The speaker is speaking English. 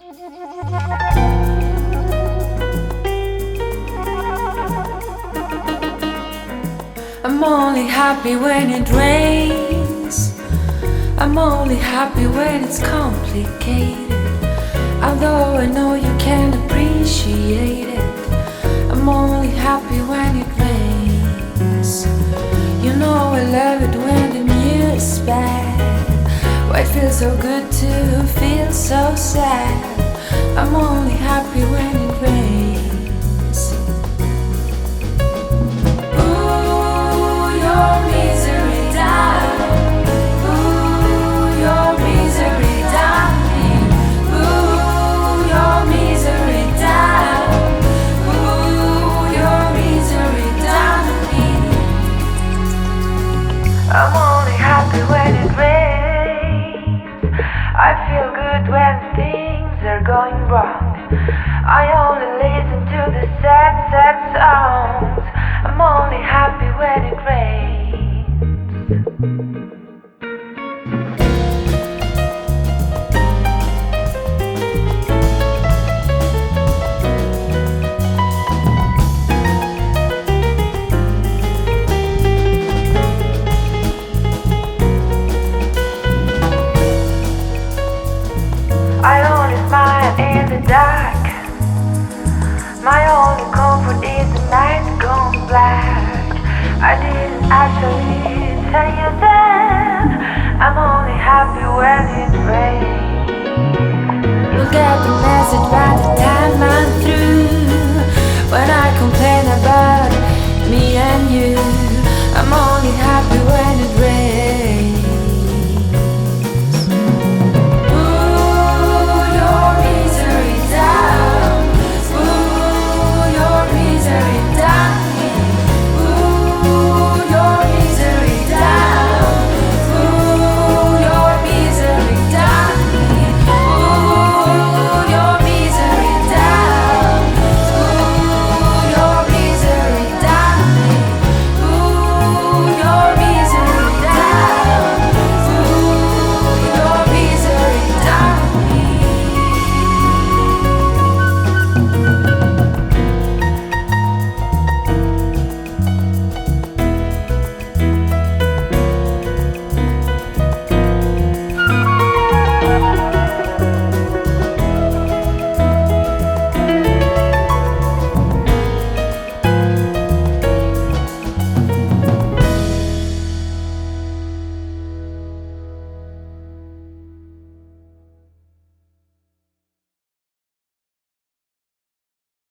I'm only happy when it rains. I'm only happy when it's complicated. Although I know you can't appreciate it. I'm only happy when it rains. You know I love it when feels so good to feel so sad. I'm only happy when it rains. Going wrong. I only listen to the sad, sad songs. I'm only happy when it rains. My only comfort is the night gone black. I didn't actually tell you that I'm only happy when it rains.